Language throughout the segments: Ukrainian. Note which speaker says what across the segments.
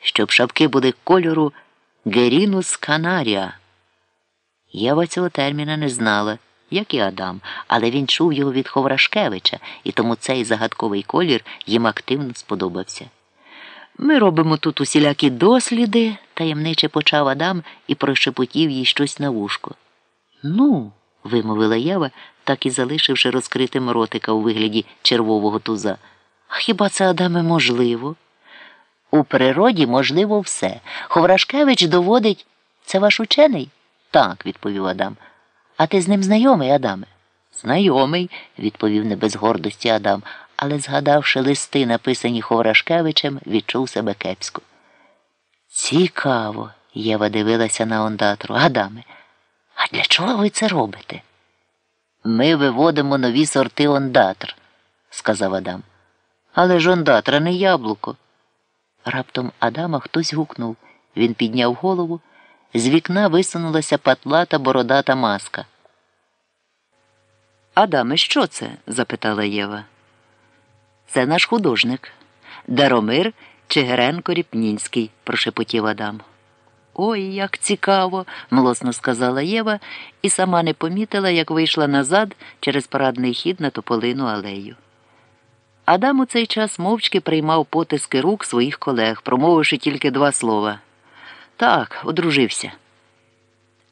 Speaker 1: щоб шапки були кольору Герінус Канарія. Єва цього терміна не знала, як і Адам, але він чув його від Ховрашкевича, і тому цей загадковий колір їм активно сподобався. Ми робимо тут усілякі досліди, таємниче почав Адам і прошепотів їй щось на вушко. Ну, вимовила Єва, так і залишивши розкритим ротика у вигляді червового туза. А хіба це, Адаме, можливо? У природі можливо все. Ховрашкевич доводить це ваш учений? Так, відповів Адам. А ти з ним знайомий, Адаме? Знайомий, відповів не без гордості Адам, але, згадавши листи, написані Ховрашкевичем, відчув себе кепсько. Цікаво, Єва дивилася на ондатру. Адаме, а для чого ви це робите? Ми виводимо нові сорти ондатр, сказав Адам. Але ж ондатра не яблуко. Раптом Адама хтось гукнув. Він підняв голову. З вікна висунулася патлата бородата маска. Адаме, що це? запитала Єва. Це наш художник. Даромир Чигиренко Ріпнінський, прошепотів Адам. Ой, як цікаво, млосно сказала Єва і сама не помітила, як вийшла назад через парадний хід на тополину алею. Адам у цей час мовчки приймав потиски рук своїх колег, промовивши тільки два слова. Так, одружився.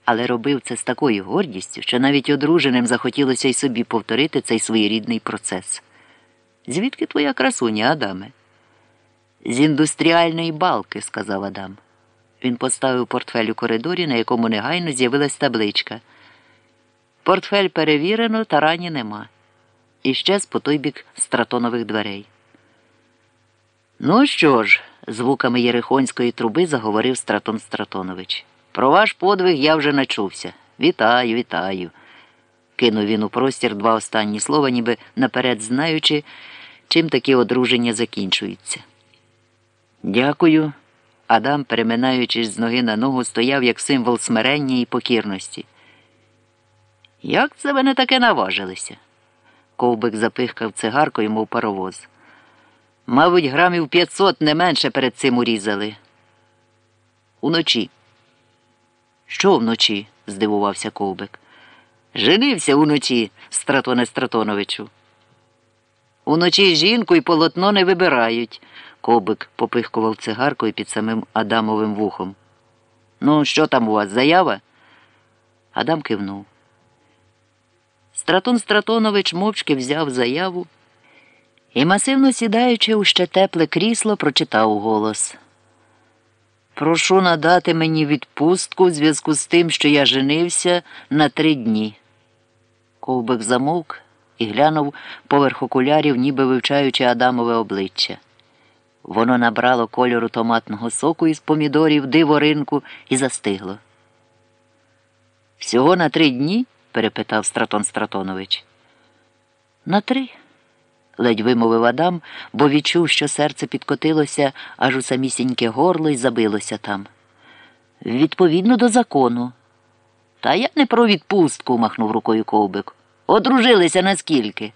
Speaker 1: Але робив це з такою гордістю, що навіть одруженим захотілося й собі повторити цей своєрідний процес. Звідки твоя красуня, Адаме? З індустріальної балки, сказав Адам. Він поставив портфель у коридорі, на якому негайно з'явилась табличка. Портфель перевірено, тарані нема. І щез по той бік стратонових дверей. Ну що ж, звуками Єрихонської труби заговорив Стратон Стратонович. Про ваш подвиг я вже начувся. Вітаю, вітаю. Кинув він у простір два останні слова, ніби наперед знаючи, чим такі одруження закінчуються. Дякую. Адам, переминаючись з ноги на ногу, стояв як символ смирення і покірності. Як це ви не таке наважилися? Ковбик запихкав цигаркою, мов паровоз. Мабуть, грамів п'ятсот не менше перед цим урізали. Уночі. Що вночі? здивувався ковбик. Женився уночі, Стратоне Стратоновичу. Уночі жінку і полотно не вибирають. Ковбик попихкував цигаркою під самим Адамовим вухом. Ну, що там у вас, заява? Адам кивнув. Стратон Стратонович мовчки взяв заяву і, масивно сідаючи у ще тепле крісло, прочитав голос. Прошу надати мені відпустку в зв'язку з тим, що я женився на три дні. Ковбик замовк і глянув поверх окулярів, ніби вивчаючи Адамове обличчя. Воно набрало кольору томатного соку із помідорів, диво ринку і застигло. Всього на три дні? Перепитав Стратон Стратонович. На три, ледь вимовив Адам, бо відчув, що серце підкотилося аж у самісіньке горло і забилося там. Відповідно до закону. Та я не про відпустку, махнув рукою ковбик. Одружилися наскільки.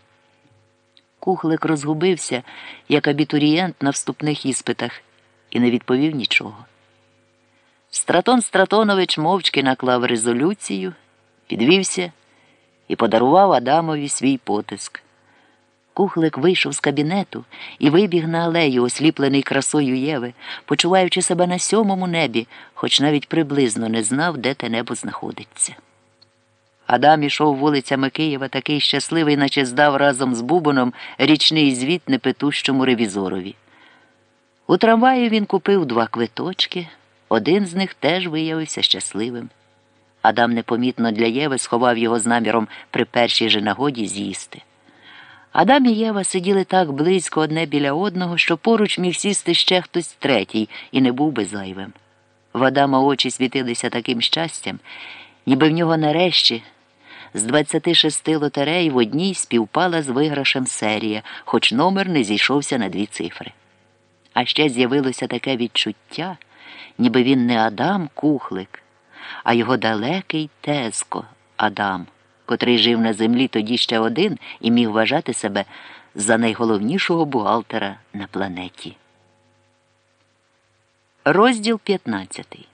Speaker 1: Кухлик розгубився, як абітурієнт на вступних іспитах, і не відповів нічого. Стратон Стратонович мовчки наклав резолюцію, підвівся і подарував Адамові свій потиск. Кухлик вийшов з кабінету і вибіг на алею, осліплений красою Єви, почуваючи себе на сьомому небі, хоч навіть приблизно не знав, де те небо знаходиться. Адам ішов вулицями Києва такий щасливий, наче здав разом з Бубоном річний звіт непитущому ревізорові. У трамваї він купив два квиточки, один з них теж виявився щасливим. Адам непомітно для Єви сховав його з наміром при першій же нагоді з'їсти. Адам і Єва сиділи так близько одне біля одного, що поруч міг сісти ще хтось третій і не був би зайвим. В Адама очі світилися таким щастям, ніби в нього нарешті з 26 лотерей в одній співпала з виграшем серія, хоч номер не зійшовся на дві цифри. А ще з'явилося таке відчуття, ніби він не Адам Кухлик, а його далекий тезко Адам, котрий жив на землі тоді ще один і міг вважати себе за найголовнішого бухгалтера на планеті. Розділ 15